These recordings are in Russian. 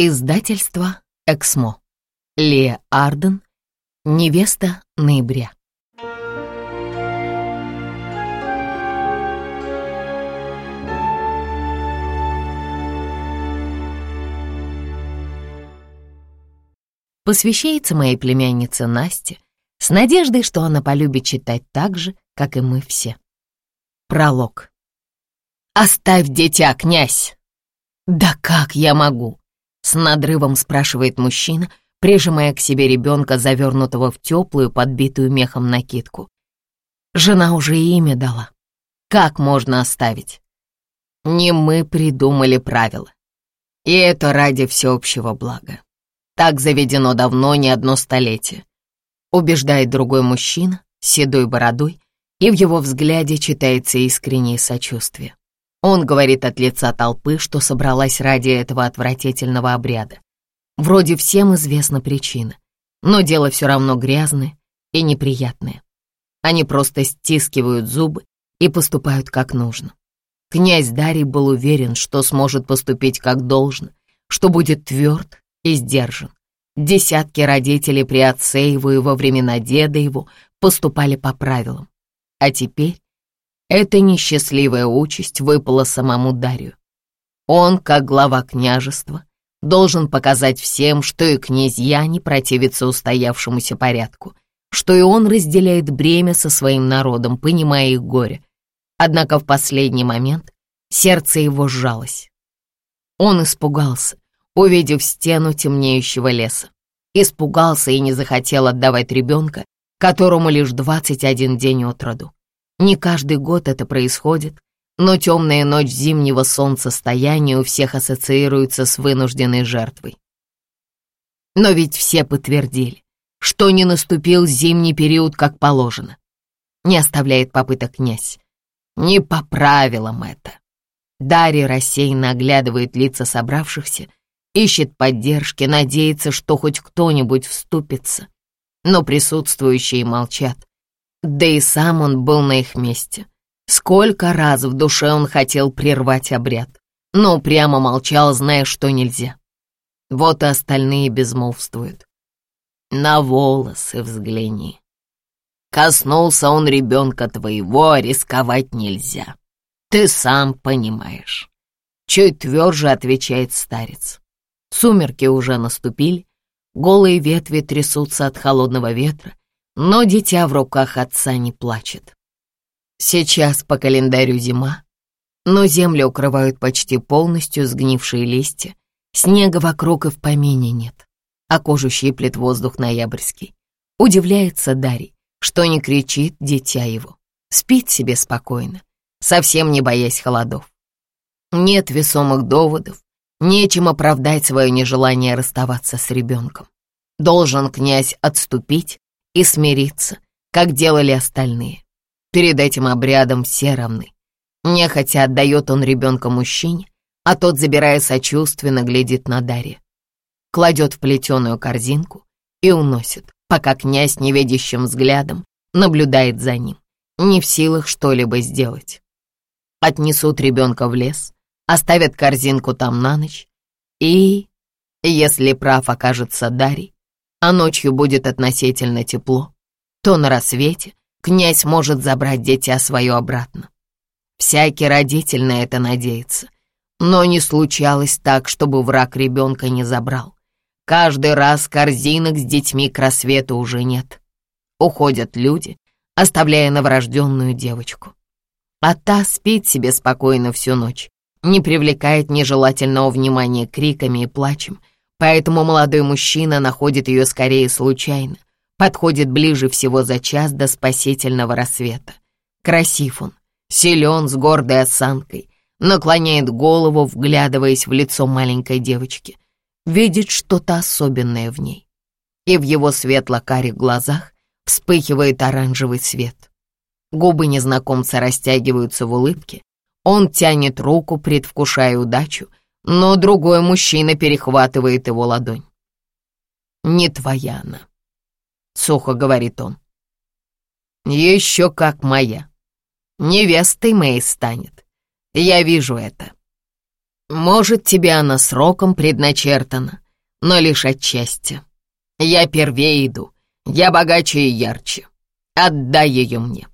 Издательство «Эксмо». Лея Арден. Невеста ноября. Посвящается моей племяннице Насте с надеждой, что она полюбит читать так же, как и мы все. Пролог. «Оставь дитя, князь!» «Да как я могу?» С надрывом спрашивает мужчина, прижимая к себе ребенка, завернутого в теплую, подбитую мехом накидку. Жена уже имя дала. Как можно оставить? Не мы придумали правила. И это ради всеобщего блага. Так заведено давно, не одно столетие. Убеждает другой мужчина, седой бородой, и в его взгляде читается искреннее сочувствие. Он говорит от лица толпы, что собралась ради этого отвратительного обряда. Вроде всем известна причина, но дело все равно грязное и неприятное. Они просто стискивают зубы и поступают как нужно. Князь Дарий был уверен, что сможет поступить как должно, что будет тверд и сдержан. Десятки родителей при отце его и во времена деда его поступали по правилам. А теперь эта несчастливая участь выпала самому Дарью. Он, как глава княжества, должен показать всем, что и князья не противятся устоявшемуся порядку, что и он разделяет бремя со своим народом, понимая их горе. Однако в последний момент сердце его сжалось. Он испугался, увидев стену темнеющего леса. Испугался и не захотел отдавать ребенка, которому лишь 21 день от роду. Не каждый год это происходит, но темная ночь зимнего солнцестояния у всех ассоциируется с вынужденной жертвой. Но ведь все подтвердили, что не наступил зимний период как положено. Не оставляет попыток князь. Не по правилам это. Дарья рассеянно оглядывает лица собравшихся, ищет поддержки, надеется, что хоть кто-нибудь вступится. Но присутствующие молчат, да и сам он был на их месте. Сколько раз в душе он хотел прервать обряд, но прямо молчал, зная, что нельзя. Вот и остальные безмолвствуют. На волосы взгляни. Коснулся он ребенка твоего, а рисковать нельзя. Ты сам понимаешь. Чуть тверже отвечает старец. Сумерки уже наступили, голые ветви трясутся от холодного ветра, но дитя в руках отца не плачет. Сейчас по календарю зима, но землю укрывают почти полностью сгнившие листья, снега вокруг и в помине нет, а кожу щиплет воздух ноябрьский. Удивляется Дарий, что не кричит дитя его, спит себе спокойно, совсем не боясь холодов. Нет весомых доводов, нечем оправдать свое нежелание расставаться с ребенком. Должен князь отступить и смириться, как делали остальные. Перед этим обрядом все равны. Нехотя отдает он ребенка мужчине, а тот, забирая сочувственно, глядит на Дарья. Кладет в плетеную корзинку и уносит, пока князь невидящим взглядом наблюдает за ним, не в силах что-либо сделать. Отнесут ребенка в лес, оставят корзинку там на ночь и, если прав окажется Дарий, а ночью будет относительно тепло, то на рассвете князь может забрать дитя свое обратно. Всякий родитель на это надеется, но не случалось так, чтобы враг ребенка не забрал. Каждый раз корзинок с детьми к рассвету уже нет. Уходят люди, оставляя новорожденную девочку. А та спит себе спокойно всю ночь, не привлекает нежелательного внимания криками и плачем, Поэтому молодой мужчина находит ее скорее случайно, подходит ближе всего за час до спасительного рассвета. Красив он, силен, с гордой осанкой, наклоняет голову, вглядываясь в лицо маленькой девочки, видит что-то особенное в ней. И в его светло-карих глазах вспыхивает оранжевый свет. Губы незнакомца растягиваются в улыбке, он тянет руку, предвкушая удачу, но другой мужчина перехватывает его ладонь. «Не твоя она», — сухо говорит он. «Еще как моя. Невестой моей станет. Я вижу это». Может, тебе она сроком предначертана, но лишь отчасти. Я первее иду, я богаче и ярче. Отдай ее мне.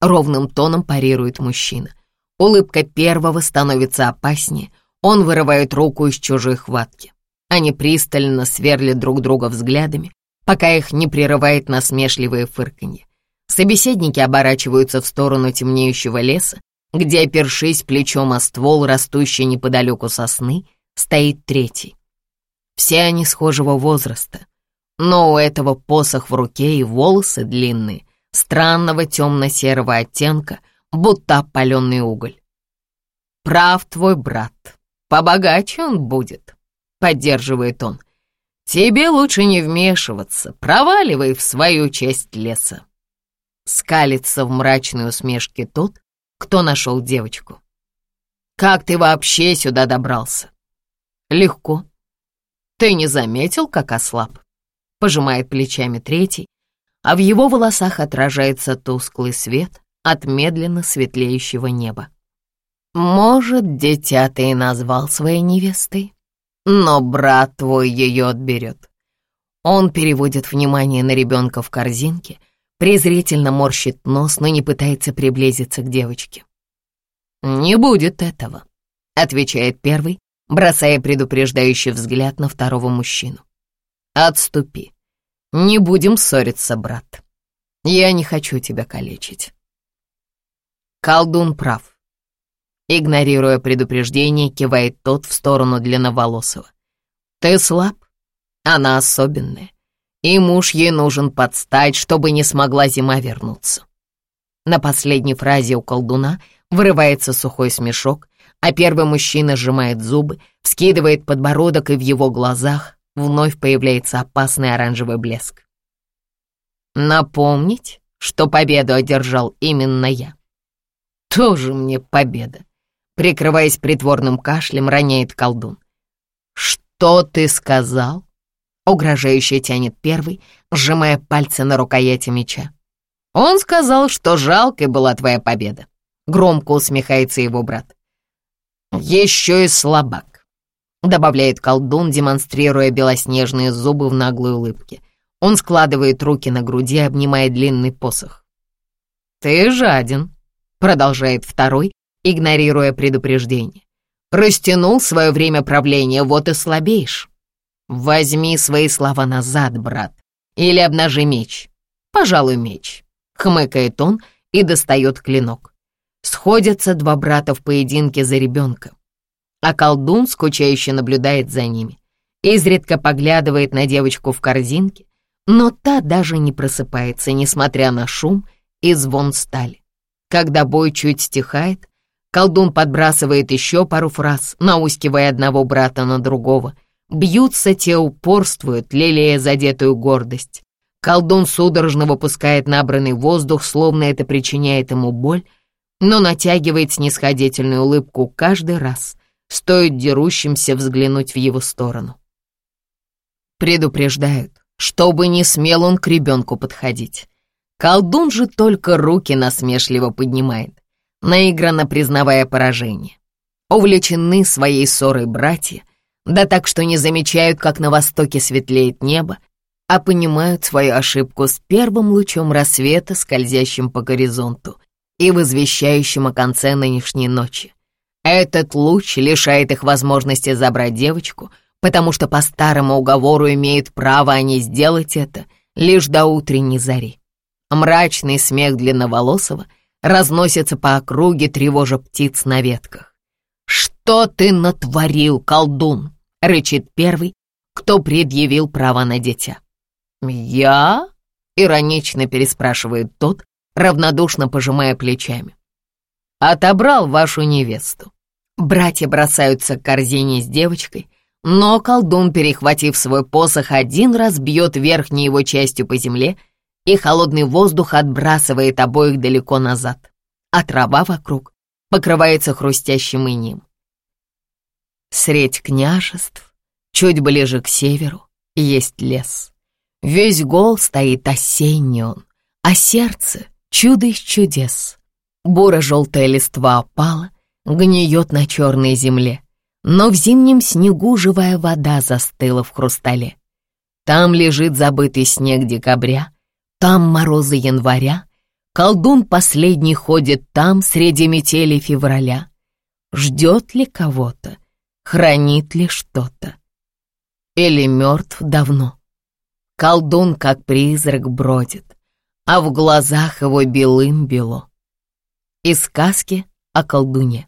Ровным тоном парирует мужчина. Улыбка первого становится опаснее, он вырывает руку из чужой хватки. Они пристально сверлят друг друга взглядами, пока их не прерывает насмешливое фырканье. Собеседники оборачиваются в сторону темнеющего леса, где, опершись плечом о ствол, растущий неподалеку сосны, стоит третий. Все они схожего возраста, но у этого посох в руке и волосы длинные, странного темно-серого оттенка, будто опаленный уголь. «Прав твой брат, побогаче он будет», — поддерживает он. «Тебе лучше не вмешиваться, проваливай в свою часть леса». Скалится в мрачной усмешке тот, кто нашел девочку. «Как ты вообще сюда добрался?» «Легко. Ты не заметил, как ослаб?» Пожимает плечами третий, а в его волосах отражается тусклый свет от медленно светлеющего неба. «Может, дитя ты и назвал своей невестой, но брат твой ее отберет». Он переводит внимание на ребенка в корзинке, презрительно морщит нос, но не пытается приблизиться к девочке. «Не будет этого», — отвечает первый, бросая предупреждающий взгляд на второго мужчину. «Отступи. Не будем ссориться, брат. Я не хочу тебя калечить». Колдун прав. Игнорируя предупреждение, кивает тот в сторону длинноволосого. «Ты слаб, она особенная, и муж ей нужен подстать, чтобы не смогла зима вернуться». На последней фразе у колдуна вырывается сухой смешок, а первый мужчина сжимает зубы, вскидывает подбородок, и в его глазах вновь появляется опасный оранжевый блеск. «Напомнить, что победу одержал именно я?» Тоже мне победа. Прикрываясь притворным кашлем, роняет колдун. «Что ты сказал?» Угрожающе тянет первый, сжимая пальцы на рукояти меча. «Он сказал, что жалкой была твоя победа». Громко усмехается его брат. «Еще и слабак», — добавляет колдун, демонстрируя белоснежные зубы в наглой улыбке. Он складывает руки на груди, обнимая длинный посох. «Ты жаден», продолжает второй, игнорируя предупреждение. Растянул свое время правления, вот и слабеешь. Возьми свои слова назад, брат, или обнажи меч. Пожалуй, меч. Хмыкает он и достает клинок. Сходятся два брата в поединке за ребенка, а колдун скучающе наблюдает за ними. Изредка поглядывает на девочку в корзинке, но та даже не просыпается, несмотря на шум и звон стали. Когда бой чуть стихает, колдун подбрасывает еще пару фраз, наускивая одного брата на другого. Бьются те, упорствуют, лелея задетую гордость. Колдун судорожно выпускает набранный воздух, словно это причиняет ему боль, но натягивает снисходительную улыбку каждый раз, стоит дерущимся взглянуть в его сторону. Предупреждают, чтобы не смел он к ребенку подходить. Колдун же только руки насмешливо поднимает, наигранно признавая поражение. Увлечены своей ссорой братья, да так что не замечают, как на востоке светлеет небо, а понимают свою ошибку с первым лучом рассвета, скользящим по горизонту и возвещающим о конце нынешней ночи. Этот луч лишает их возможности забрать девочку, потому что по старому уговору имеют право они сделать это лишь до утренней зари. Мрачный смех длинноволосого разносится по округе, тревожа птиц на ветках. «Что ты натворил, колдун?» — рычит первый, кто предъявил право на дитя. «Я?» — иронично переспрашивает тот, равнодушно пожимая плечами. «Отобрал вашу невесту». Братья бросаются к корзине с девочкой, но колдун, перехватив свой посох, один раз бьет верхней его частью по земле — и холодный воздух отбрасывает обоих далеко назад, а трава вокруг покрывается хрустящим инеем. Средь княжеств, чуть ближе к северу, есть лес. Весь гол стоит осенний он, а сердце — чудо из чудес. Буро-желтая листва опала, гниет на черной земле. Но в зимнем снегу живая вода застыла в хрустале. Там лежит забытый снег декабря, там морозы января, Колдун последний ходит там среди метели февраля. Ждет ли кого-то, хранит ли что-то? Или мертв давно? Колдун, как призрак, бродит, а в глазах его белым бело. Из сказки о колдуне.